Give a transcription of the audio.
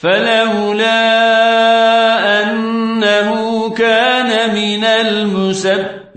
فلولا أنه كان من المسبحين.